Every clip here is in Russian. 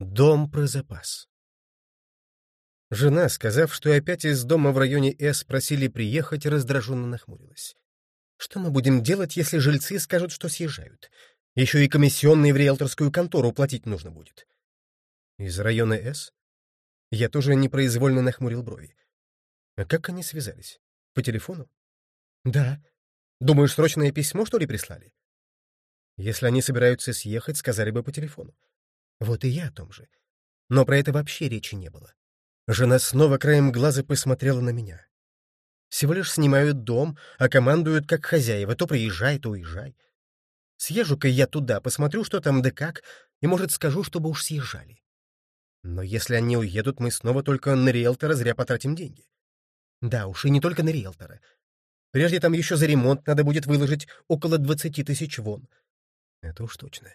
Дом про запас. Жена, сказав, что опять из дома в районе С просили приехать, раздраженно нахмурилась. Что мы будем делать, если жильцы скажут, что съезжают? Еще и комиссионные в риэлторскую контору платить нужно будет. Из района С? Я тоже непроизвольно нахмурил брови. А как они связались? По телефону? Да. Думаешь, срочное письмо, что ли, прислали? Если они собираются съехать, сказали бы по телефону. Вот и я о том же. Но про это вообще речи не было. Жена снова краем глаза посмотрела на меня. Всего лишь снимают дом, а командуют как хозяева. То приезжай, то уезжай. Съезжу-ка я туда, посмотрю, что там да как, и, может, скажу, чтобы уж съезжали. Но если они уедут, мы снова только на риэлтора зря потратим деньги. Да уж, и не только на риэлтора. Прежде там еще за ремонт надо будет выложить около двадцати тысяч вон. Это уж точно.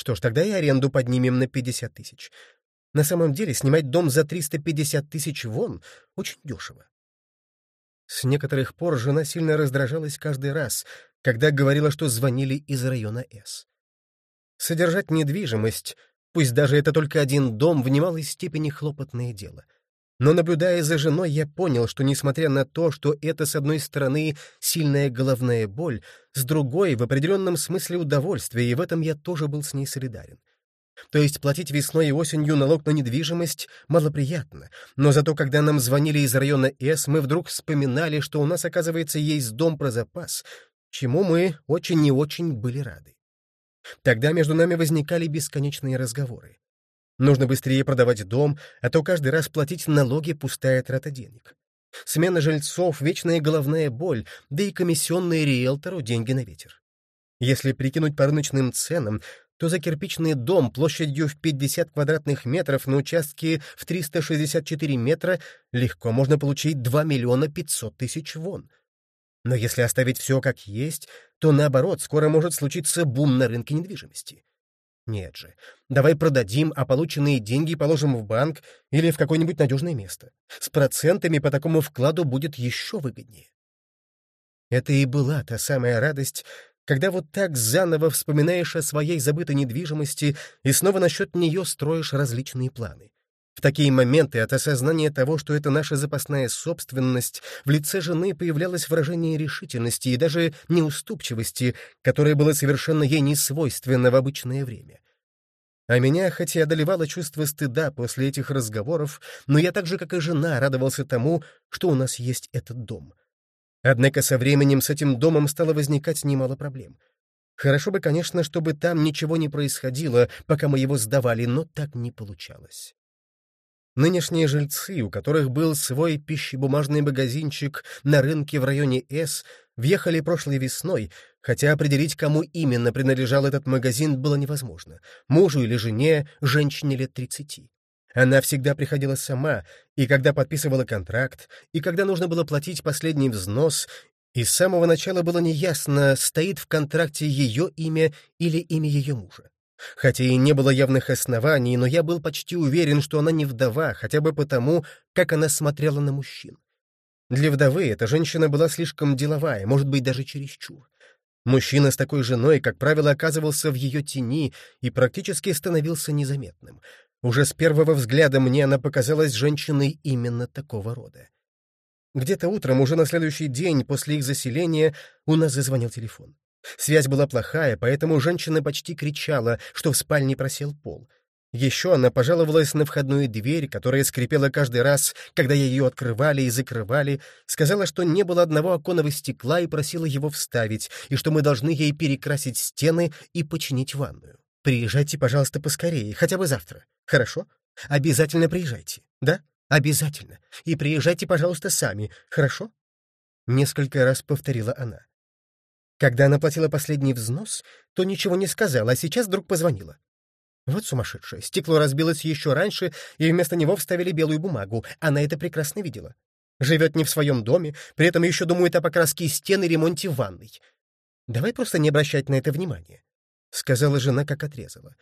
Что ж, тогда и аренду поднимем на пятьдесят тысяч. На самом деле, снимать дом за триста пятьдесят тысяч вон очень дешево. С некоторых пор жена сильно раздражалась каждый раз, когда говорила, что звонили из района С. Содержать недвижимость, пусть даже это только один дом, в немалой степени хлопотное дело — но, наблюдая за женой, я понял, что, несмотря на то, что это, с одной стороны, сильная головная боль, с другой — в определенном смысле удовольствие, и в этом я тоже был с ней солидарен. То есть платить весной и осенью налог на недвижимость малоприятно, но зато когда нам звонили из района С, мы вдруг вспоминали, что у нас, оказывается, есть дом про запас, чему мы очень и очень были рады. Тогда между нами возникали бесконечные разговоры. Нужно быстрее продавать дом, а то каждый раз платить налоги — пустая трата денег. Смена жильцов — вечная головная боль, да и комиссионные риэлтору деньги на ветер. Если прикинуть по рыночным ценам, то за кирпичный дом площадью в 50 квадратных метров на участке в 364 метра легко можно получить 2 миллиона 500 тысяч вон. Но если оставить все как есть, то наоборот, скоро может случиться бум на рынке недвижимости. Нет же. Давай продадим, а полученные деньги положим в банк или в какое-нибудь надежное место. С процентами по такому вкладу будет еще выгоднее. Это и была та самая радость, когда вот так заново вспоминаешь о своей забытой недвижимости и снова насчет нее строишь различные планы. В такие моменты от осознания того, что это наша запасная собственность, в лице жены появлялось выражение решительности и даже неуступчивости, которое было совершенно ей не свойственно в обычное время. А меня, хоть и одолевало чувство стыда после этих разговоров, но я так же, как и жена, радовался тому, что у нас есть этот дом. Однако со временем с этим домом стало возникать немало проблем. Хорошо бы, конечно, чтобы там ничего не происходило, пока мы его сдавали, но так не получалось. Нынешние жильцы, у которых был свой пищебумажный магазинчик на рынке в районе С, въехали прошлой весной, хотя определить, кому именно принадлежал этот магазин, было невозможно — мужу или жене, женщине лет тридцати. Она всегда приходила сама, и когда подписывала контракт, и когда нужно было платить последний взнос, и с самого начала было неясно, стоит в контракте ее имя или имя ее мужа. Хотя и не было явных оснований, но я был почти уверен, что она не вдова, хотя бы потому, как она смотрела на мужчин. Для вдовы эта женщина была слишком деловая, может быть, даже чересчур. Мужчина с такой женой, как правило, оказывался в ее тени и практически становился незаметным. Уже с первого взгляда мне она показалась женщиной именно такого рода. Где-то утром, уже на следующий день после их заселения, у нас зазвонил телефон. Связь была плохая, поэтому женщина почти кричала, что в спальне просел пол. Еще она пожаловалась на входную дверь, которая скрипела каждый раз, когда ее открывали и закрывали, сказала, что не было одного оконного стекла и просила его вставить, и что мы должны ей перекрасить стены и починить ванную. Приезжайте, пожалуйста, поскорее, хотя бы завтра. Хорошо? Обязательно приезжайте. Да? Обязательно. И приезжайте, пожалуйста, сами. Хорошо? Несколько раз повторила она. Когда она платила последний взнос, то ничего не сказала, а сейчас вдруг позвонила. Вот сумасшедшая. Стекло разбилось еще раньше, и вместо него вставили белую бумагу. Она это прекрасно видела. Живет не в своем доме, при этом еще думает о покраске стен и ремонте ванной. Давай просто не обращать на это внимания, — сказала жена, как отрезала.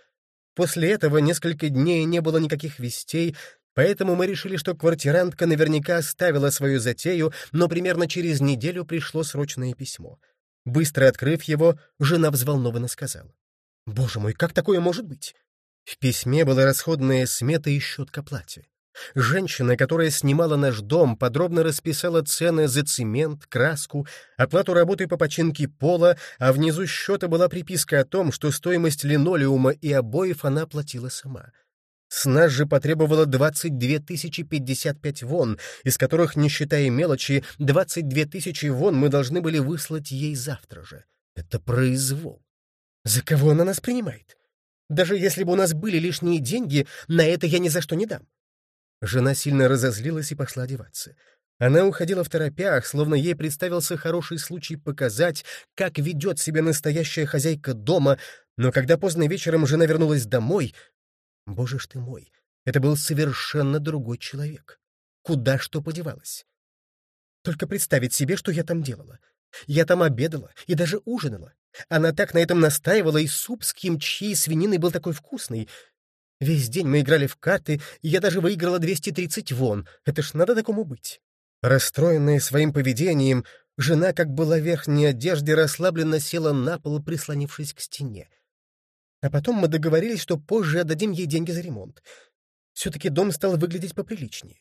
После этого несколько дней не было никаких вестей, поэтому мы решили, что квартирантка наверняка оставила свою затею, но примерно через неделю пришло срочное письмо — Быстро открыв его, жена взволнованно сказала. «Боже мой, как такое может быть? В письме была расходная смета и счет к оплате. Женщина, которая снимала наш дом, подробно расписала цены за цемент, краску, оплату работы по починке пола, а внизу счета была приписка о том, что стоимость линолеума и обоев она платила сама. С нас же потребовало 22 тысячи 55 вон, из которых, не считая мелочи, 22 тысячи вон мы должны были выслать ей завтра же. Это произвол. За кого она нас принимает? Даже если бы у нас были лишние деньги, на это я ни за что не дам. Жена сильно разозлилась и пошла одеваться. Она уходила в торопях, словно ей представился хороший случай показать, как ведет себя настоящая хозяйка дома, но когда поздно вечером жена вернулась домой... Боже ж ты мой, это был совершенно другой человек. Куда что подевалось? Только представить себе, что я там делала. Я там обедала и даже ужинала. Она так на этом настаивала, и суп с кимчи и свининой был такой вкусный. Весь день мы играли в карты, и я даже выиграла 230 вон. Это ж надо такому быть. Расстроенная своим поведением, жена, как была в верхней одежде, расслабленно села на пол, прислонившись к стене. А потом мы договорились, что позже отдадим ей деньги за ремонт. Все-таки дом стал выглядеть поприличнее.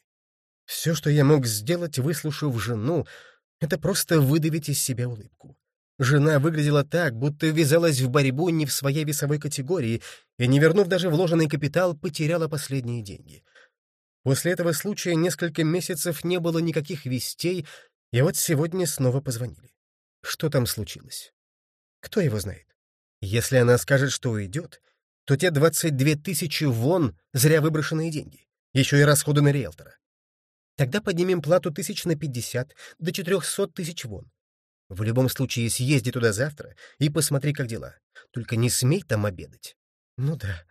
Все, что я мог сделать, выслушав жену, это просто выдавить из себя улыбку. Жена выглядела так, будто ввязалась в борьбу не в своей весовой категории и, не вернув даже вложенный капитал, потеряла последние деньги. После этого случая несколько месяцев не было никаких вестей, и вот сегодня снова позвонили. Что там случилось? Кто его знает? Если она скажет, что уйдет, то те 22 тысячи вон — зря выброшенные деньги. Еще и расходы на риэлтора. Тогда поднимем плату тысяч на 50 до 400 тысяч вон. В любом случае, съезди туда завтра и посмотри, как дела. Только не смей там обедать. Ну да.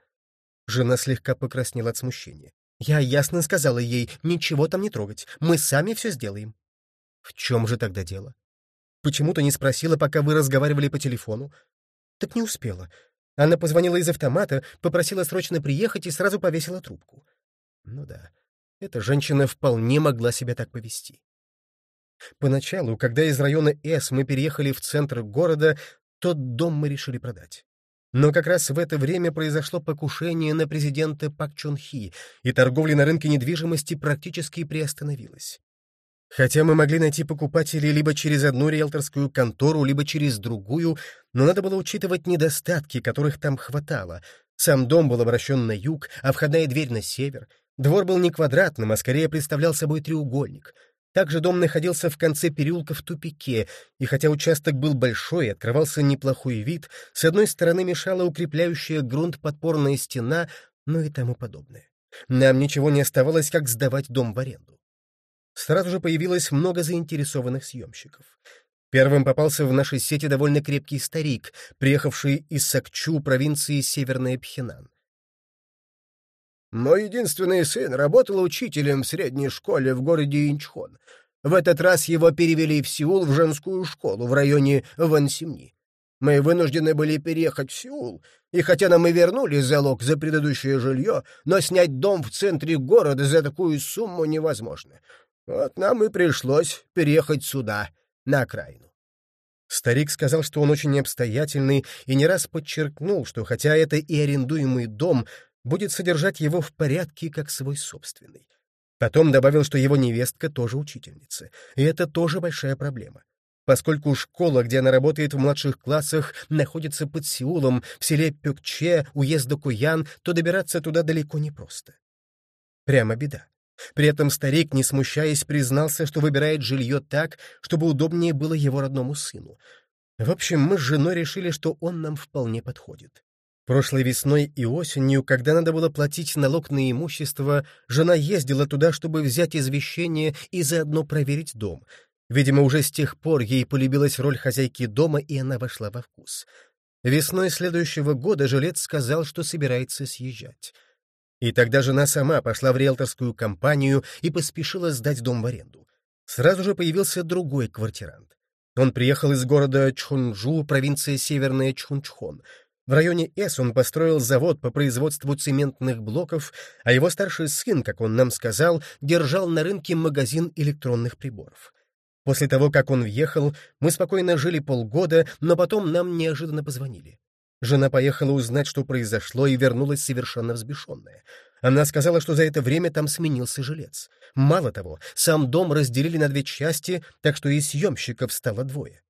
Жена слегка покраснела от смущения. Я ясно сказала ей, ничего там не трогать. Мы сами все сделаем. В чем же тогда дело? Почему-то не спросила, пока вы разговаривали по телефону. Так не успела. Она позвонила из автомата, попросила срочно приехать и сразу повесила трубку. Ну да, эта женщина вполне могла себя так повести. Поначалу, когда из района С мы переехали в центр города, тот дом мы решили продать. Но как раз в это время произошло покушение на президента Пак Чон Хи, и торговля на рынке недвижимости практически приостановилась. Хотя мы могли найти покупателей либо через одну риэлторскую контору, либо через другую, но надо было учитывать недостатки, которых там хватало. Сам дом был обращен на юг, а входная дверь на север. Двор был не квадратным, а скорее представлял собой треугольник — также дом находился в конце переулка в тупике, и хотя участок был большой и открывался неплохой вид, с одной стороны мешала укрепляющая грунт подпорная стена, ну и тому подобное. Нам ничего не оставалось, как сдавать дом в аренду. Сразу же появилось много заинтересованных съемщиков. Первым попался в нашей сети довольно крепкий старик, приехавший из Сакчу, провинции Северная Пхенан. Мой единственный сын работал учителем в средней школе в городе Инчхон. В этот раз его перевели в Сеул в женскую школу в районе Вансимни. Мы вынуждены были переехать в Сеул, и хотя нам и вернули залог за предыдущее жилье, но снять дом в центре города за такую сумму невозможно. Вот нам и пришлось переехать сюда, на окраину. Старик сказал, что он очень обстоятельный, и не раз подчеркнул, что хотя это и арендуемый дом, будет содержать его в порядке, как свой собственный. Потом добавил, что его невестка тоже учительница, и это тоже большая проблема. Поскольку школа, где она работает в младших классах, находится под Сеулом, в селе Пюкче, уезда Куян, то добираться туда далеко не просто. Прямо беда. При этом старик, не смущаясь, признался, что выбирает жилье так, чтобы удобнее было его родному сыну. В общем, мы с женой решили, что он нам вполне подходит. Прошлой весной и осенью, когда надо было платить налог на имущество, жена ездила туда, чтобы взять извещение и заодно проверить дом. Видимо, уже с тех пор ей полюбилась роль хозяйки дома, и она вошла во вкус. Весной следующего года жилец сказал, что собирается съезжать. И тогда жена сама пошла в риэлторскую компанию и поспешила сдать дом в аренду. Сразу же появился другой квартирант. Он приехал из города Чхунжу, провинция Северная Чхунчхон — в районе С он построил завод по производству цементных блоков, а его старший сын, как он нам сказал, держал на рынке магазин электронных приборов. После того, как он въехал, мы спокойно жили полгода, но потом нам неожиданно позвонили. Жена поехала узнать, что произошло, и вернулась совершенно взбешенная. Она сказала, что за это время там сменился жилец. Мало того, сам дом разделили на две части, так что и съемщиков стало двое.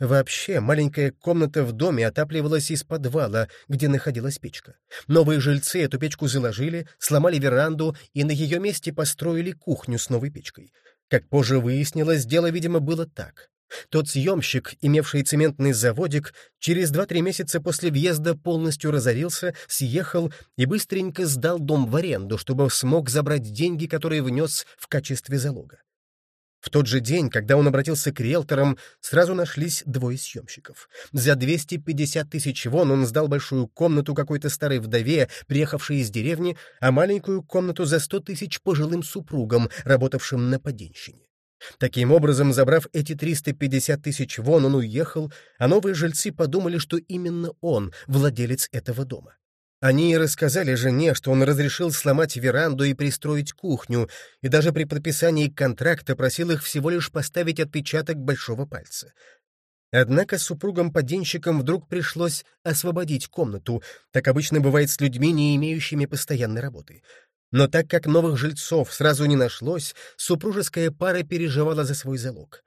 Вообще, маленькая комната в доме отапливалась из подвала, где находилась печка. Новые жильцы эту печку заложили, сломали веранду и на ее месте построили кухню с новой печкой. Как позже выяснилось, дело, видимо, было так. Тот съемщик, имевший цементный заводик, через два-три месяца после въезда полностью разорился, съехал и быстренько сдал дом в аренду, чтобы смог забрать деньги, которые внес в качестве залога. В тот же день, когда он обратился к риэлторам, сразу нашлись двое съемщиков. За 250 тысяч вон он сдал большую комнату какой-то старой вдове, приехавшей из деревни, а маленькую комнату за 100 тысяч пожилым супругам, работавшим на поденщине. Таким образом, забрав эти 350 тысяч вон, он уехал, а новые жильцы подумали, что именно он владелец этого дома. Они и рассказали жене, что он разрешил сломать веранду и пристроить кухню, и даже при подписании контракта просил их всего лишь поставить отпечаток большого пальца. Однако супругам-поденщикам вдруг пришлось освободить комнату, так обычно бывает с людьми, не имеющими постоянной работы. Но так как новых жильцов сразу не нашлось, супружеская пара переживала за свой залог.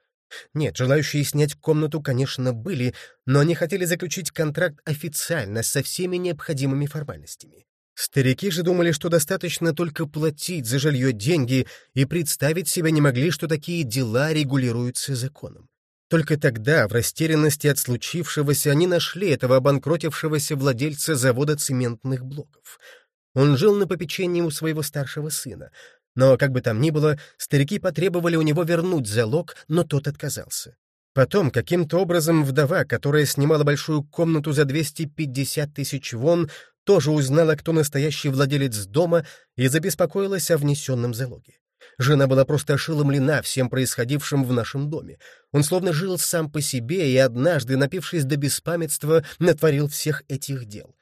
Нет, желающие снять комнату, конечно, были, но они хотели заключить контракт официально, со всеми необходимыми формальностями. Старики же думали, что достаточно только платить за жилье деньги, и представить себе не могли, что такие дела регулируются законом. Только тогда, в растерянности от случившегося, они нашли этого обанкротившегося владельца завода цементных блоков. Он жил на попечении у своего старшего сына, но, как бы там ни было, старики потребовали у него вернуть залог, но тот отказался. Потом, каким-то образом, вдова, которая снимала большую комнату за 250 тысяч вон, тоже узнала, кто настоящий владелец дома, и забеспокоилась о внесенном залоге. Жена была просто ошеломлена всем происходившим в нашем доме. Он словно жил сам по себе и однажды, напившись до беспамятства, натворил всех этих дел.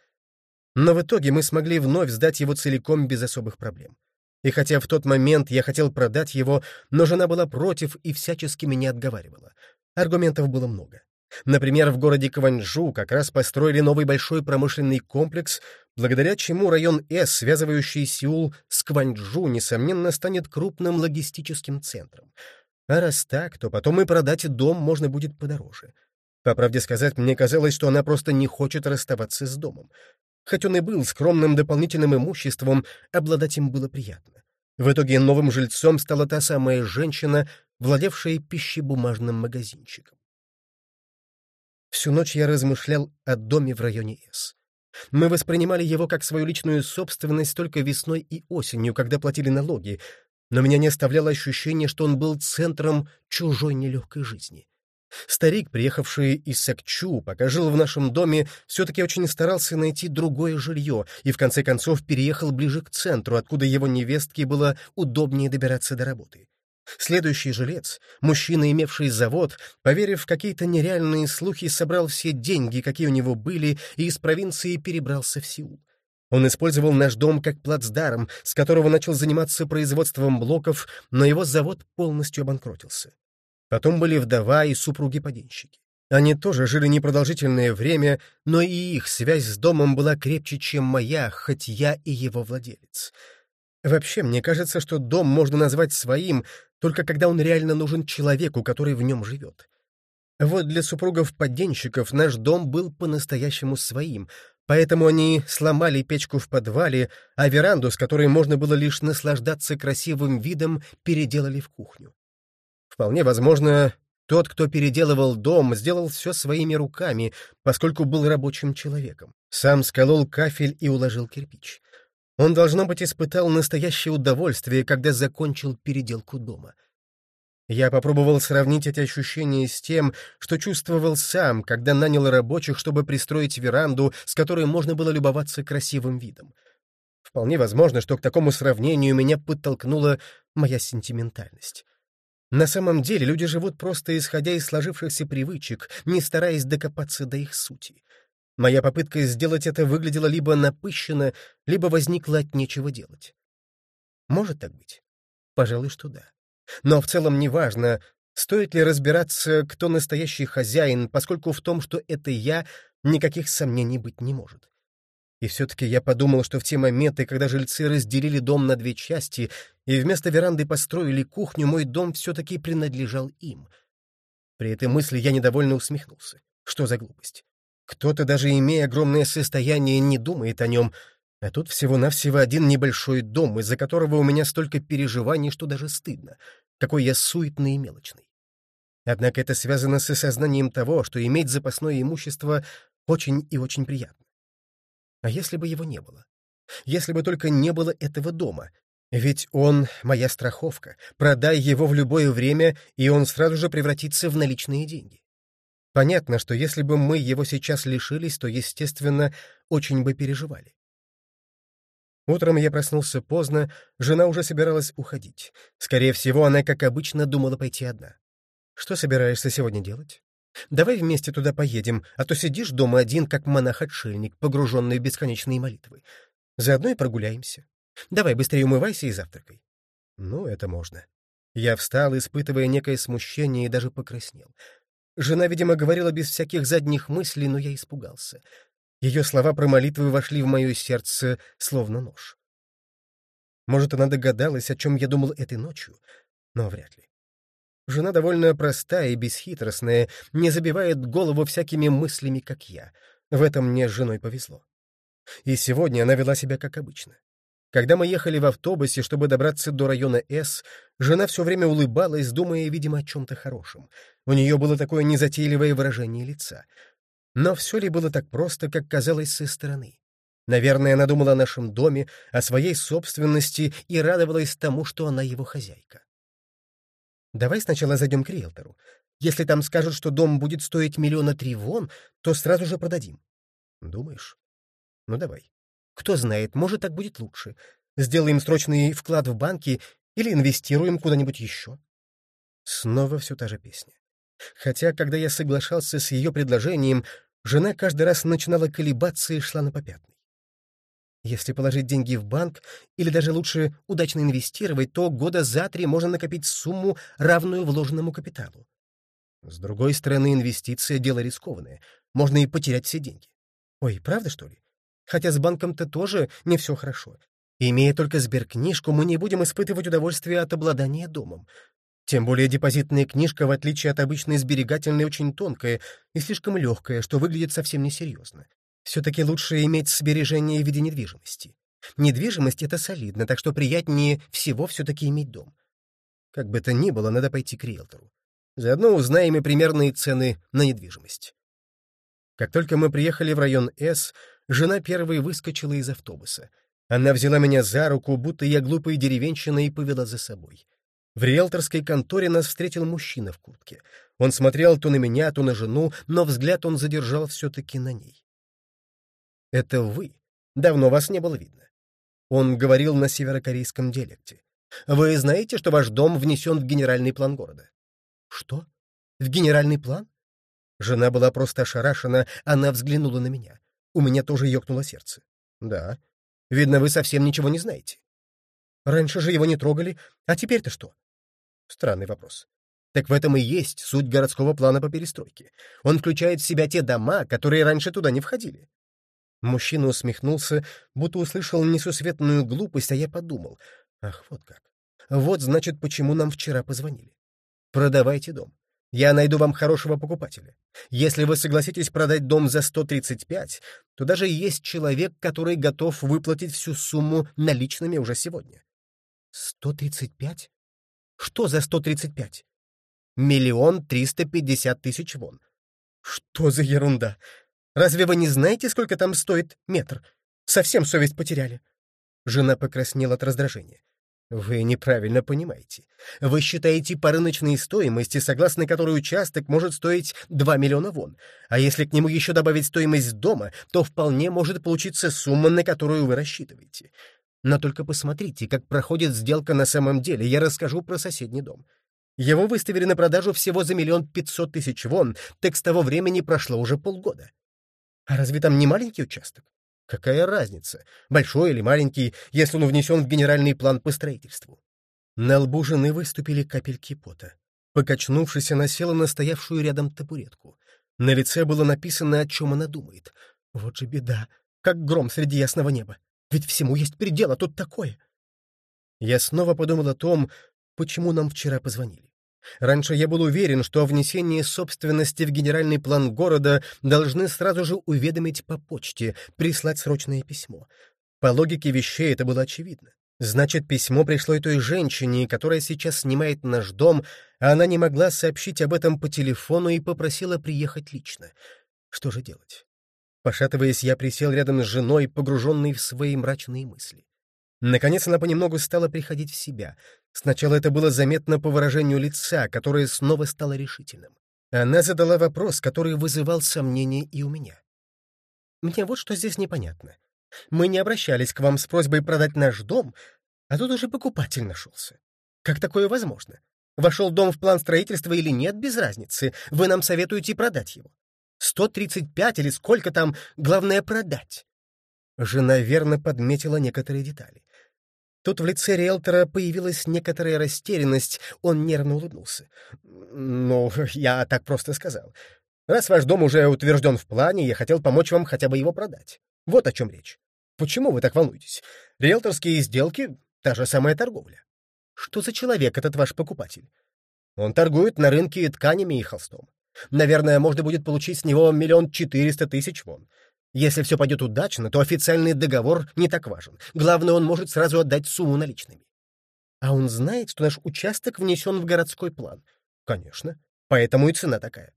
Но в итоге мы смогли вновь сдать его целиком без особых проблем. И хотя в тот момент я хотел продать его, но жена была против и всячески меня отговаривала. Аргументов было много. Например, в городе Кванчжу как раз построили новый большой промышленный комплекс, благодаря чему район С, связывающий Сеул с Кванчжу, несомненно, станет крупным логистическим центром. А раз так, то потом и продать дом можно будет подороже. По правде сказать, мне казалось, что она просто не хочет расставаться с домом. Хоть он и был скромным дополнительным имуществом, обладать им было приятно. В итоге новым жильцом стала та самая женщина, владевшая пищебумажным магазинчиком. Всю ночь я размышлял о доме в районе С. Мы воспринимали его как свою личную собственность только весной и осенью, когда платили налоги, но меня не оставляло ощущение, что он был центром чужой нелегкой жизни. Старик, приехавший из Сакчу, пока жил в нашем доме, все-таки очень старался найти другое жилье и в конце концов переехал ближе к центру, откуда его невестке было удобнее добираться до работы. Следующий жилец, мужчина, имевший завод, поверив в какие-то нереальные слухи, собрал все деньги, какие у него были, и из провинции перебрался в Сеул. Он использовал наш дом как плацдарм, с которого начал заниматься производством блоков, но его завод полностью обанкротился. Потом были вдова и супруги-поденщики. Они тоже жили непродолжительное время, но и их связь с домом была крепче, чем моя, хоть я и его владелец. Вообще, мне кажется, что дом можно назвать своим, только когда он реально нужен человеку, который в нем живет. Вот для супругов-поденщиков наш дом был по-настоящему своим, поэтому они сломали печку в подвале, а веранду, с которой можно было лишь наслаждаться красивым видом, переделали в кухню. Вполне возможно, тот, кто переделывал дом, сделал все своими руками, поскольку был рабочим человеком. Сам сколол кафель и уложил кирпич. Он, должно быть, испытал настоящее удовольствие, когда закончил переделку дома. Я попробовал сравнить эти ощущения с тем, что чувствовал сам, когда нанял рабочих, чтобы пристроить веранду, с которой можно было любоваться красивым видом. Вполне возможно, что к такому сравнению меня подтолкнула моя сентиментальность. На самом деле люди живут просто исходя из сложившихся привычек, не стараясь докопаться до их сути. Моя попытка сделать это выглядела либо напыщенно, либо возникла от нечего делать. Может так быть? Пожалуй, что да. Но в целом неважно, стоит ли разбираться, кто настоящий хозяин, поскольку в том, что это я, никаких сомнений быть не может. И все-таки я подумал, что в те моменты, когда жильцы разделили дом на две части и вместо веранды построили кухню, мой дом все-таки принадлежал им. При этой мысли я недовольно усмехнулся. Что за глупость? Кто-то, даже имея огромное состояние, не думает о нем, а тут всего-навсего один небольшой дом, из-за которого у меня столько переживаний, что даже стыдно. Какой я суетный и мелочный. Однако это связано с осознанием того, что иметь запасное имущество очень и очень приятно. А если бы его не было? Если бы только не было этого дома? Ведь он — моя страховка. Продай его в любое время, и он сразу же превратится в наличные деньги. Понятно, что если бы мы его сейчас лишились, то, естественно, очень бы переживали. Утром я проснулся поздно, жена уже собиралась уходить. Скорее всего, она, как обычно, думала пойти одна. «Что собираешься сегодня делать?» Давай вместе туда поедем, а то сидишь дома один, как монах-отшельник, погруженный в бесконечные молитвы. Заодно и прогуляемся. Давай быстрее умывайся и завтракай. Ну, это можно. Я встал, испытывая некое смущение, и даже покраснел. Жена, видимо, говорила без всяких задних мыслей, но я испугался. Ее слова про молитвы вошли в мое сердце, словно нож. Может, она догадалась, о чем я думал этой ночью, но вряд ли. Жена довольно простая и бесхитростная, не забивает голову всякими мыслями, как я. В этом мне с женой повезло. И сегодня она вела себя как обычно. Когда мы ехали в автобусе, чтобы добраться до района С, жена все время улыбалась, думая, видимо, о чем-то хорошем. У нее было такое незатейливое выражение лица. Но все ли было так просто, как казалось со стороны? Наверное, она думала о нашем доме, о своей собственности и радовалась тому, что она его хозяйка. Давай сначала зайдем к риэлтору. Если там скажут, что дом будет стоить миллиона три вон, то сразу же продадим. Думаешь? Ну давай. Кто знает, может, так будет лучше. Сделаем срочный вклад в банки или инвестируем куда-нибудь еще. Снова все та же песня. Хотя, когда я соглашался с ее предложением, жена каждый раз начинала колебаться и шла на попятный. Если положить деньги в банк, или даже лучше удачно инвестировать, то года за три можно накопить сумму, равную вложенному капиталу. С другой стороны, инвестиция — дело рискованное. Можно и потерять все деньги. Ой, правда, что ли? Хотя с банком-то тоже не все хорошо. Имея только сберкнижку, мы не будем испытывать удовольствие от обладания домом. Тем более депозитная книжка, в отличие от обычной сберегательной, очень тонкая и слишком легкая, что выглядит совсем несерьезно. Все-таки лучше иметь сбережения в виде недвижимости. Недвижимость — это солидно, так что приятнее всего все-таки иметь дом. Как бы то ни было, надо пойти к риэлтору. Заодно узнаем и примерные цены на недвижимость. Как только мы приехали в район С, жена первой выскочила из автобуса. Она взяла меня за руку, будто я глупая деревенщина, и повела за собой. В риэлторской конторе нас встретил мужчина в куртке. Он смотрел то на меня, то на жену, но взгляд он задержал все-таки на ней. Это вы. Давно вас не было видно. Он говорил на северокорейском диалекте. Вы знаете, что ваш дом внесен в генеральный план города? Что? В генеральный план? Жена была просто ошарашена, она взглянула на меня. У меня тоже ёкнуло сердце. Да. Видно, вы совсем ничего не знаете. Раньше же его не трогали, а теперь-то что? Странный вопрос. Так в этом и есть суть городского плана по перестройке. Он включает в себя те дома, которые раньше туда не входили. Мужчина усмехнулся, будто услышал несусветную глупость, а я подумал. Ах, вот как. Вот, значит, почему нам вчера позвонили. Продавайте дом. Я найду вам хорошего покупателя. Если вы согласитесь продать дом за 135, то даже есть человек, который готов выплатить всю сумму наличными уже сегодня. 135? Что за 135? Миллион триста пятьдесят тысяч вон. Что за ерунда? Разве вы не знаете, сколько там стоит метр? Совсем совесть потеряли». Жена покраснела от раздражения. «Вы неправильно понимаете. Вы считаете по рыночной стоимости, согласно которой участок может стоить 2 миллиона вон, а если к нему еще добавить стоимость дома, то вполне может получиться сумма, на которую вы рассчитываете. Но только посмотрите, как проходит сделка на самом деле. Я расскажу про соседний дом. Его выставили на продажу всего за миллион пятьсот тысяч вон, так с того времени прошло уже полгода. А разве там не маленький участок? Какая разница, большой или маленький, если он внесен в генеральный план по строительству? На лбу жены выступили капельки пота. Покачнувшись, она села на стоявшую рядом табуретку. На лице было написано, о чем она думает. Вот же беда, как гром среди ясного неба. Ведь всему есть предел, а тут такое. Я снова подумал о том, почему нам вчера позвонили. Раньше я был уверен, что о внесении собственности в генеральный план города должны сразу же уведомить по почте, прислать срочное письмо. По логике вещей это было очевидно. Значит, письмо пришло и той женщине, которая сейчас снимает наш дом, а она не могла сообщить об этом по телефону и попросила приехать лично. Что же делать? Пошатываясь, я присел рядом с женой, погруженной в свои мрачные мысли. Наконец она понемногу стала приходить в себя. Сначала это было заметно по выражению лица, которое снова стало решительным. Она задала вопрос, который вызывал сомнения и у меня. «Мне вот что здесь непонятно. Мы не обращались к вам с просьбой продать наш дом, а тут уже покупатель нашелся. Как такое возможно? Вошел дом в план строительства или нет, без разницы. Вы нам советуете продать его. 135 или сколько там, главное продать. Жена верно подметила некоторые детали. Тут в лице риэлтора появилась некоторая растерянность, он нервно улыбнулся. «Ну, я так просто сказал. Раз ваш дом уже утвержден в плане, я хотел помочь вам хотя бы его продать. Вот о чем речь. Почему вы так волнуетесь? Риэлторские сделки — та же самая торговля. Что за человек этот ваш покупатель? Он торгует на рынке тканями и холстом. Наверное, можно будет получить с него миллион четыреста тысяч вон. Если все пойдет удачно, то официальный договор не так важен. Главное, он может сразу отдать сумму наличными. А он знает, что наш участок внесен в городской план. Конечно. Поэтому и цена такая.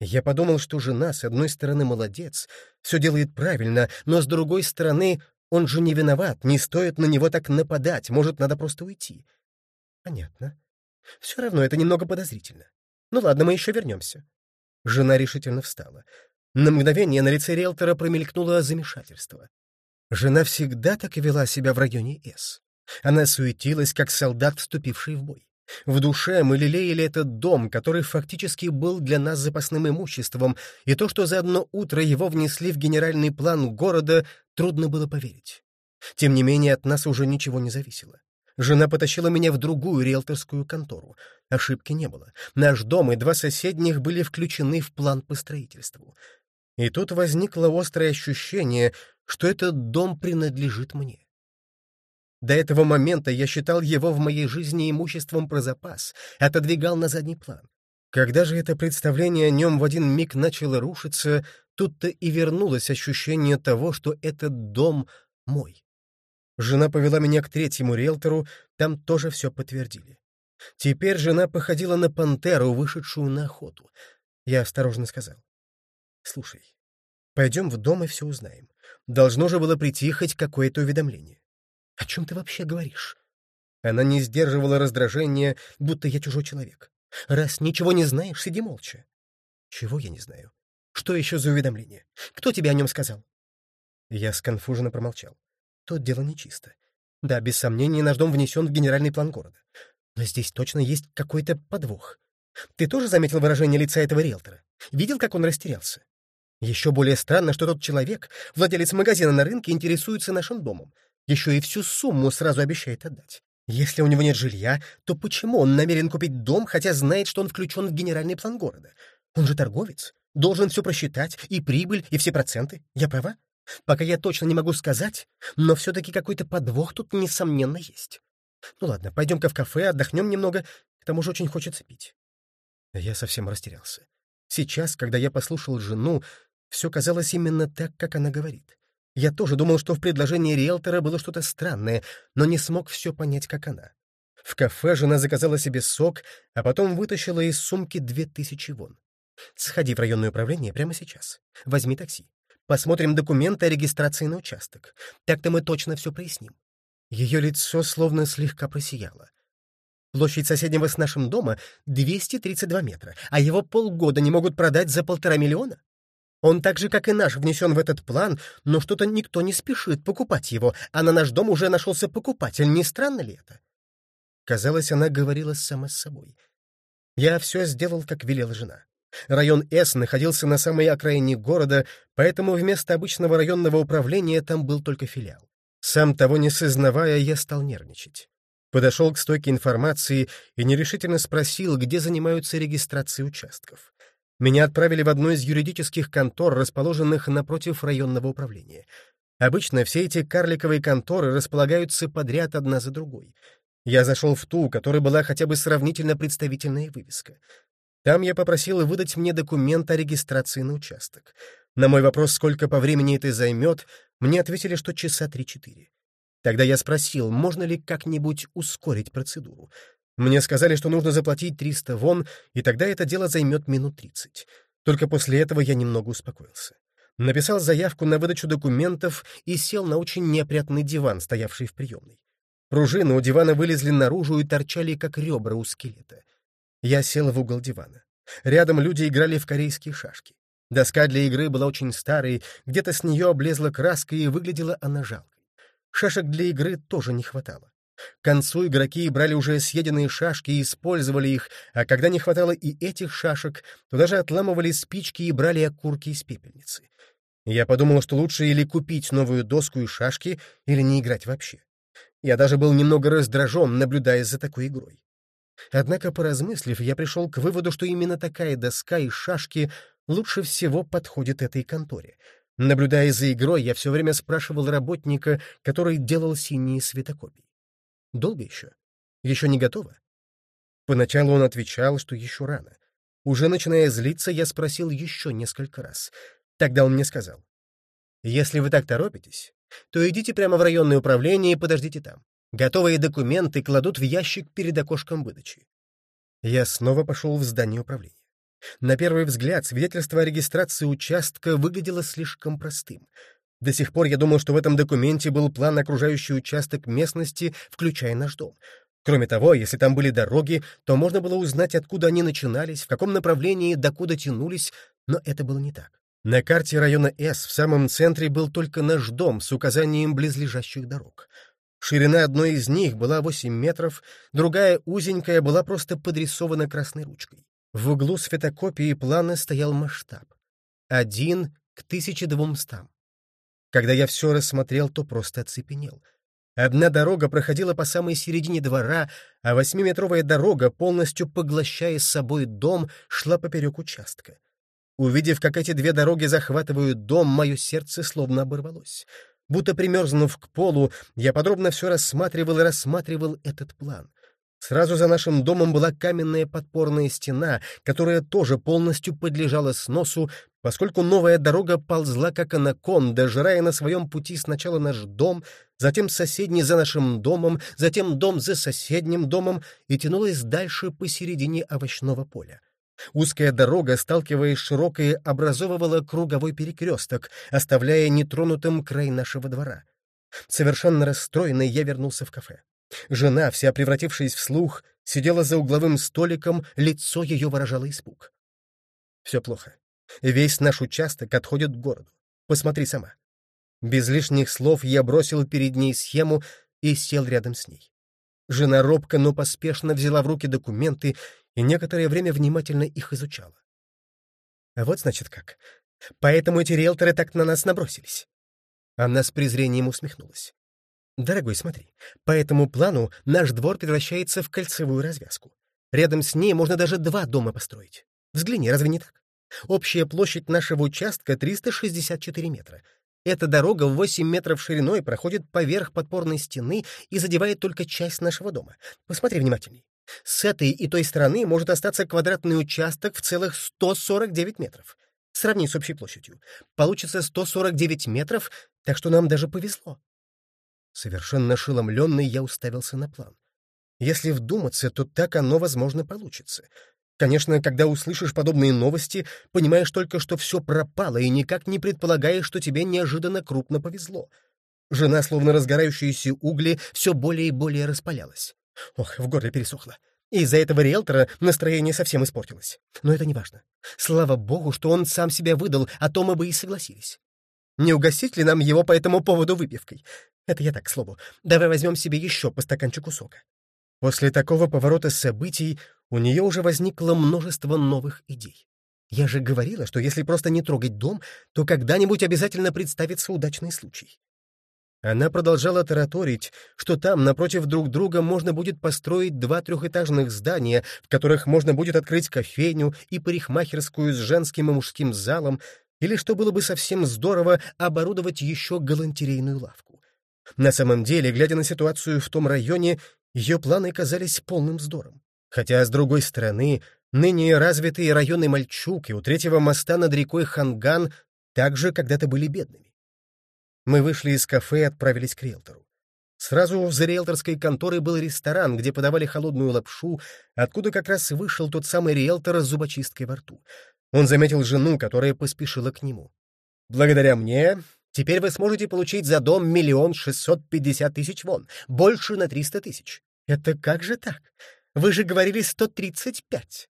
Я подумал, что жена, с одной стороны, молодец, все делает правильно, но с другой стороны, он же не виноват, не стоит на него так нападать, может, надо просто уйти. Понятно. Все равно это немного подозрительно. Ну ладно, мы еще вернемся. Жена решительно встала. На мгновение на лице риэлтора промелькнуло замешательство. Жена всегда так и вела себя в районе С. Она суетилась, как солдат, вступивший в бой. В душе мы лелеяли этот дом, который фактически был для нас запасным имуществом, и то, что за одно утро его внесли в генеральный план города, трудно было поверить. Тем не менее, от нас уже ничего не зависело. Жена потащила меня в другую риэлторскую контору. Ошибки не было. Наш дом и два соседних были включены в план по строительству. И тут возникло острое ощущение, что этот дом принадлежит мне. До этого момента я считал его в моей жизни имуществом про запас, отодвигал на задний план. Когда же это представление о нем в один миг начало рушиться, тут-то и вернулось ощущение того, что этот дом мой. Жена повела меня к третьему риэлтору, там тоже все подтвердили. Теперь жена походила на пантеру, вышедшую на охоту. Я осторожно сказал. «Слушай, пойдем в дом и все узнаем. Должно же было прийти хоть какое-то уведомление. О чем ты вообще говоришь? Она не сдерживала раздражения, будто я чужой человек. Раз ничего не знаешь, сиди молча. Чего я не знаю? Что еще за уведомление? Кто тебе о нем сказал? Я сконфуженно промолчал. Тут дело нечисто. Да, без сомнения, наш дом внесен в генеральный план города. Но здесь точно есть какой-то подвох. Ты тоже заметил выражение лица этого риэлтора? Видел, как он растерялся? Еще более странно, что тот человек, владелец магазина на рынке, интересуется нашим домом. Еще и всю сумму сразу обещает отдать. Если у него нет жилья, то почему он намерен купить дом, хотя знает, что он включен в генеральный план города? Он же торговец. Должен все просчитать, и прибыль, и все проценты. Я права? Пока я точно не могу сказать, но все-таки какой-то подвох тут, несомненно, есть. Ну ладно, пойдем-ка в кафе, отдохнем немного, к тому же очень хочется пить. Я совсем растерялся. Сейчас, когда я послушал жену, все казалось именно так, как она говорит. Я тоже думал, что в предложении риэлтора было что-то странное, но не смог все понять, как она. В кафе жена заказала себе сок, а потом вытащила из сумки две тысячи вон. Сходи в районное управление прямо сейчас. Возьми такси. Посмотрим документы о регистрации на участок. Так-то мы точно все проясним. Ее лицо словно слегка просияло. Площадь соседнего с нашим дома — 232 метра, а его полгода не могут продать за полтора миллиона? Он так же, как и наш, внесен в этот план, но что-то никто не спешит покупать его, а на наш дом уже нашелся покупатель. Не странно ли это? Казалось, она говорила сама с собой. Я все сделал, как велела жена. Район С находился на самой окраине города, поэтому вместо обычного районного управления там был только филиал. Сам того не сознавая, я стал нервничать. Подошел к стойке информации и нерешительно спросил, где занимаются регистрацией участков. Меня отправили в одну из юридических контор, расположенных напротив районного управления. Обычно все эти карликовые конторы располагаются подряд одна за другой. Я зашел в ту, у которой была хотя бы сравнительно представительная вывеска. Там я попросил выдать мне документ о регистрации на участок. На мой вопрос, сколько по времени это займет, мне ответили, что часа три-четыре. Тогда я спросил, можно ли как-нибудь ускорить процедуру. Мне сказали, что нужно заплатить 300 вон, и тогда это дело займет минут 30. Только после этого я немного успокоился. Написал заявку на выдачу документов и сел на очень неопрятный диван, стоявший в приемной. Пружины у дивана вылезли наружу и торчали, как ребра у скелета. Я сел в угол дивана. Рядом люди играли в корейские шашки. Доска для игры была очень старой, где-то с нее облезла краска и выглядела она жалкой. Шашек для игры тоже не хватало. К концу игроки брали уже съеденные шашки и использовали их, а когда не хватало и этих шашек, то даже отламывали спички и брали окурки из пепельницы. Я подумал, что лучше или купить новую доску и шашки, или не играть вообще. Я даже был немного раздражен, наблюдая за такой игрой. Однако, поразмыслив, я пришел к выводу, что именно такая доска и шашки лучше всего подходит этой конторе. Наблюдая за игрой, я все время спрашивал работника, который делал синие светокопии. Долго еще? Еще не готово? Поначалу он отвечал, что еще рано. Уже начиная злиться, я спросил еще несколько раз. Тогда он мне сказал. «Если вы так торопитесь, то идите прямо в районное управление и подождите там. Готовые документы кладут в ящик перед окошком выдачи». Я снова пошел в здание управления. На первый взгляд, свидетельство о регистрации участка выглядело слишком простым. До сих пор я думал, что в этом документе был план окружающий участок местности, включая наш дом. Кроме того, если там были дороги, то можно было узнать, откуда они начинались, в каком направлении, докуда тянулись, но это было не так. На карте района С в самом центре был только наш дом с указанием близлежащих дорог. Ширина одной из них была 8 метров, другая, узенькая, была просто подрисована красной ручкой. В углу светокопии плана стоял масштаб. Один к 1200. Когда я все рассмотрел, то просто оцепенел. Одна дорога проходила по самой середине двора, а восьмиметровая дорога, полностью поглощая с собой дом, шла поперек участка. Увидев, как эти две дороги захватывают дом, мое сердце словно оборвалось. Будто примерзнув к полу, я подробно все рассматривал и рассматривал этот план. Сразу за нашим домом была каменная подпорная стена, которая тоже полностью подлежала сносу, поскольку новая дорога ползла как анаконда, жирая на своем пути сначала наш дом, затем соседний за нашим домом, затем дом за соседним домом и тянулась дальше посередине овощного поля. Узкая дорога, сталкиваясь широкой, образовывала круговой перекресток, оставляя нетронутым край нашего двора. Совершенно расстроенный я вернулся в кафе. Жена, вся превратившись в слух, сидела за угловым столиком, лицо ее выражало испуг. Все плохо. Весь наш участок отходит к городу. Посмотри сама. Без лишних слов я бросил перед ней схему и сел рядом с ней. Жена робко, но поспешно взяла в руки документы и некоторое время внимательно их изучала. А вот значит как. Поэтому эти риэлторы так на нас набросились. Она с презрением усмехнулась. Дорогой, смотри, по этому плану наш двор превращается в кольцевую развязку. Рядом с ней можно даже два дома построить. Взгляни, разве не так? Общая площадь нашего участка 364 метра. Эта дорога в 8 метров шириной проходит поверх подпорной стены и задевает только часть нашего дома. Посмотри внимательней. С этой и той стороны может остаться квадратный участок в целых 149 метров. Сравни с общей площадью. Получится 149 метров, так что нам даже повезло. Совершенно ошеломленный я уставился на план. Если вдуматься, то так оно, возможно, получится. Конечно, когда услышишь подобные новости, понимаешь только, что все пропало, и никак не предполагаешь, что тебе неожиданно крупно повезло. Жена, словно разгорающиеся угли, все более и более распалялась. Ох, в горле пересохло. Из-за этого риэлтора настроение совсем испортилось. Но это не важно. Слава богу, что он сам себя выдал, а то мы бы и согласились. Не угостить ли нам его по этому поводу выпивкой? Это я так, к слову. Давай возьмем себе еще по стаканчику сока. После такого поворота событий у нее уже возникло множество новых идей. Я же говорила, что если просто не трогать дом, то когда-нибудь обязательно представится удачный случай. Она продолжала тараторить, что там, напротив друг друга, можно будет построить два трехэтажных здания, в которых можно будет открыть кофейню и парикмахерскую с женским и мужским залом, или, что было бы совсем здорово, оборудовать еще галантерейную лавку. На самом деле, глядя на ситуацию в том районе, ее планы казались полным вздором. Хотя, с другой стороны, ныне развитые районы Мальчук и у третьего моста над рекой Ханган также когда-то были бедными. Мы вышли из кафе и отправились к риэлтору. Сразу за риэлторской конторой был ресторан, где подавали холодную лапшу, откуда как раз вышел тот самый риэлтор с зубочисткой во рту. Он заметил жену, которая поспешила к нему. «Благодаря мне теперь вы сможете получить за дом миллион шестьсот пятьдесят тысяч вон, больше на триста тысяч». «Это как же так? Вы же говорили сто тридцать пять».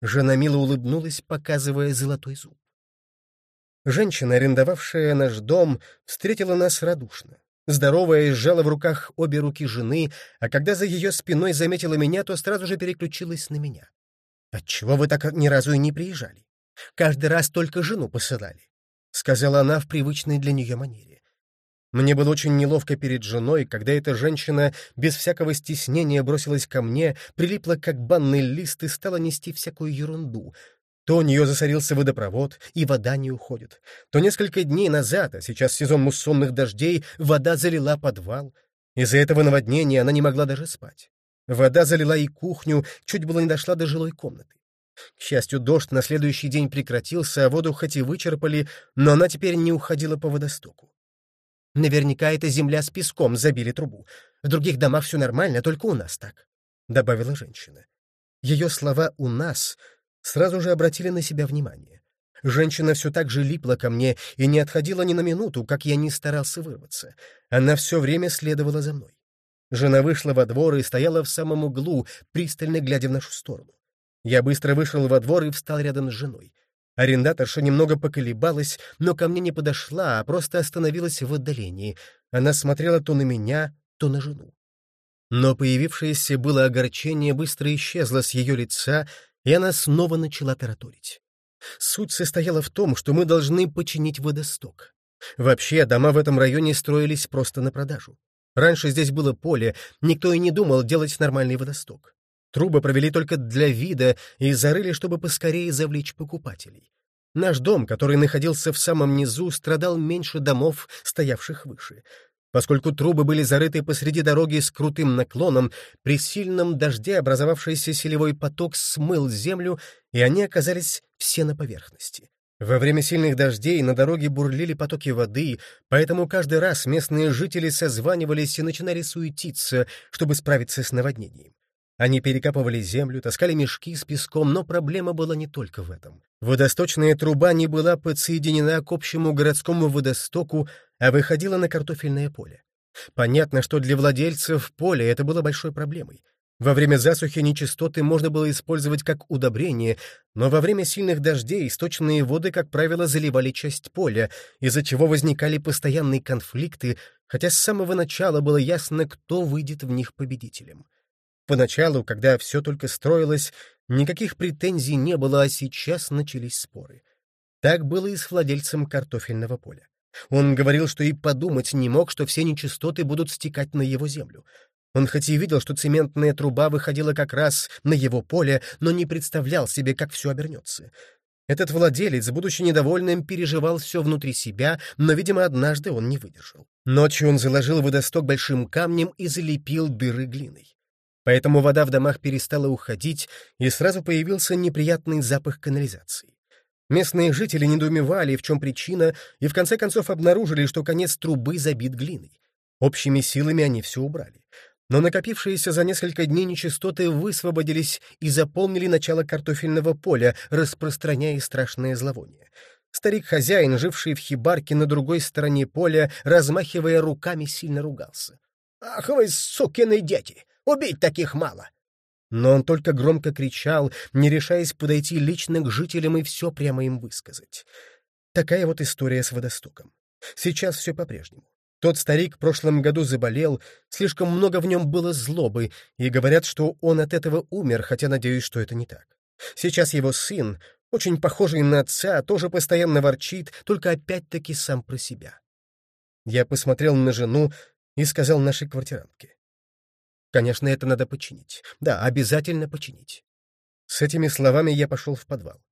Жена мило улыбнулась, показывая золотой зуб. Женщина, арендовавшая наш дом, встретила нас радушно. Здоровая сжала в руках обе руки жены, а когда за ее спиной заметила меня, то сразу же переключилась на меня. «Отчего вы так ни разу и не приезжали? Каждый раз только жену посылали», — сказала она в привычной для нее манере. Мне было очень неловко перед женой, когда эта женщина без всякого стеснения бросилась ко мне, прилипла как банный лист и стала нести всякую ерунду, то у нее засорился водопровод, и вода не уходит. То несколько дней назад, а сейчас сезон муссонных дождей, вода залила подвал. Из-за этого наводнения она не могла даже спать. Вода залила и кухню, чуть было не дошла до жилой комнаты. К счастью, дождь на следующий день прекратился, а воду хоть и вычерпали, но она теперь не уходила по водостоку. Наверняка эта земля с песком забили трубу. В других домах все нормально, только у нас так, — добавила женщина. Ее слова «у нас» сразу же обратили на себя внимание. Женщина все так же липла ко мне и не отходила ни на минуту, как я не старался вырваться. Она все время следовала за мной. Жена вышла во двор и стояла в самом углу, пристально глядя в нашу сторону. Я быстро вышел во двор и встал рядом с женой. Арендаторша немного поколебалась, но ко мне не подошла, а просто остановилась в отдалении. Она смотрела то на меня, то на жену. Но появившееся было огорчение быстро исчезло с ее лица, и она снова начала тараторить. Суть состояла в том, что мы должны починить водосток. Вообще, дома в этом районе строились просто на продажу. Раньше здесь было поле, никто и не думал делать нормальный водосток. Трубы провели только для вида и зарыли, чтобы поскорее завлечь покупателей. Наш дом, который находился в самом низу, страдал меньше домов, стоявших выше. Поскольку трубы были зарыты посреди дороги с крутым наклоном, при сильном дожде образовавшийся селевой поток смыл землю, и они оказались все на поверхности. Во время сильных дождей на дороге бурлили потоки воды, поэтому каждый раз местные жители созванивались и начинали суетиться, чтобы справиться с наводнением. Они перекапывали землю, таскали мешки с песком, но проблема была не только в этом. Водосточная труба не была подсоединена к общему городскому водостоку, а выходила на картофельное поле. Понятно, что для владельцев поля это было большой проблемой. Во время засухи нечистоты можно было использовать как удобрение, но во время сильных дождей источные воды, как правило, заливали часть поля, из-за чего возникали постоянные конфликты, хотя с самого начала было ясно, кто выйдет в них победителем. Поначалу, когда все только строилось, никаких претензий не было, а сейчас начались споры. Так было и с владельцем картофельного поля. Он говорил, что и подумать не мог, что все нечистоты будут стекать на его землю. Он хоть и видел, что цементная труба выходила как раз на его поле, но не представлял себе, как все обернется. Этот владелец, будучи недовольным, переживал все внутри себя, но, видимо, однажды он не выдержал. Ночью он заложил водосток большим камнем и залепил дыры глиной. Поэтому вода в домах перестала уходить, и сразу появился неприятный запах канализации. Местные жители недоумевали, в чем причина, и в конце концов обнаружили, что конец трубы забит глиной. Общими силами они все убрали. Но накопившиеся за несколько дней нечистоты высвободились и заполнили начало картофельного поля, распространяя страшное зловоние. Старик-хозяин, живший в хибарке на другой стороне поля, размахивая руками, сильно ругался. «Ах вы, сукины дети! Убить таких мало!» Но он только громко кричал, не решаясь подойти лично к жителям и все прямо им высказать. Такая вот история с водостоком. Сейчас все по-прежнему. Тот старик в прошлом году заболел, слишком много в нем было злобы, и говорят, что он от этого умер, хотя надеюсь, что это не так. Сейчас его сын, очень похожий на отца, тоже постоянно ворчит, только опять-таки сам про себя. Я посмотрел на жену и сказал нашей квартирантке. Конечно, это надо починить. Да, обязательно починить. С этими словами я пошел в подвал.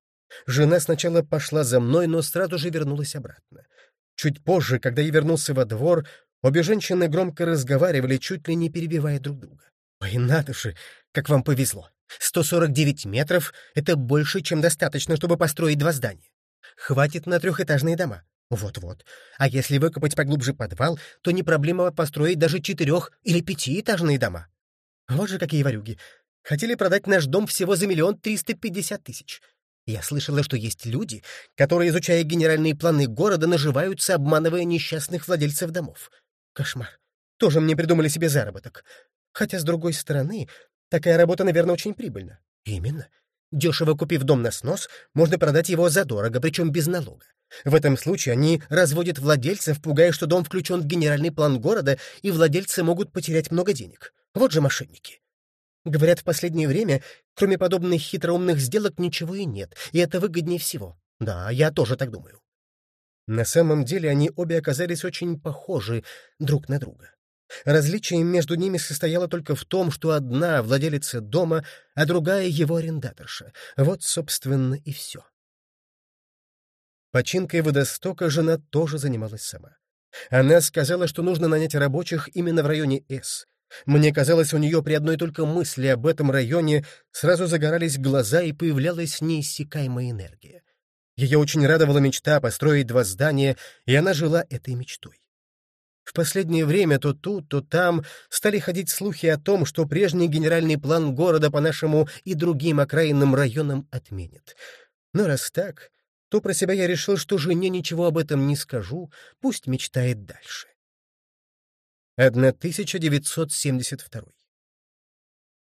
Жена сначала пошла за мной, но сразу же вернулась обратно. Чуть позже, когда я вернулся во двор, обе женщины громко разговаривали, чуть ли не перебивая друг друга. «Ой, надо же, как вам повезло! 149 метров — это больше, чем достаточно, чтобы построить два здания. Хватит на трехэтажные дома. Вот-вот. А если выкопать поглубже подвал, то не проблема построить даже четырех- или пятиэтажные дома. Вот же какие варюги. Хотели продать наш дом всего за миллион триста пятьдесят тысяч. Я слышала, что есть люди, которые, изучая генеральные планы города, наживаются, обманывая несчастных владельцев домов. Кошмар. Тоже мне придумали себе заработок. Хотя, с другой стороны, такая работа, наверное, очень прибыльна. Именно. Дешево купив дом на снос, можно продать его задорого, причем без налога. В этом случае они разводят владельцев, пугая, что дом включен в генеральный план города, и владельцы могут потерять много денег. Вот же мошенники. Говорят, в последнее время, кроме подобных хитроумных сделок, ничего и нет, и это выгоднее всего. Да, я тоже так думаю. На самом деле они обе оказались очень похожи друг на друга. Различие между ними состояло только в том, что одна владелица дома, а другая его арендаторша. Вот, собственно, и все. Починкой водостока жена тоже занималась сама. Она сказала, что нужно нанять рабочих именно в районе С, мне казалось, у нее при одной только мысли об этом районе сразу загорались глаза и появлялась неиссякаемая энергия. Ее очень радовала мечта построить два здания, и она жила этой мечтой. В последнее время то тут, то там стали ходить слухи о том, что прежний генеральный план города по нашему и другим окраинным районам отменят. Но раз так, то про себя я решил, что жене ничего об этом не скажу, пусть мечтает дальше. 1972